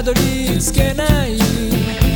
たどり着けない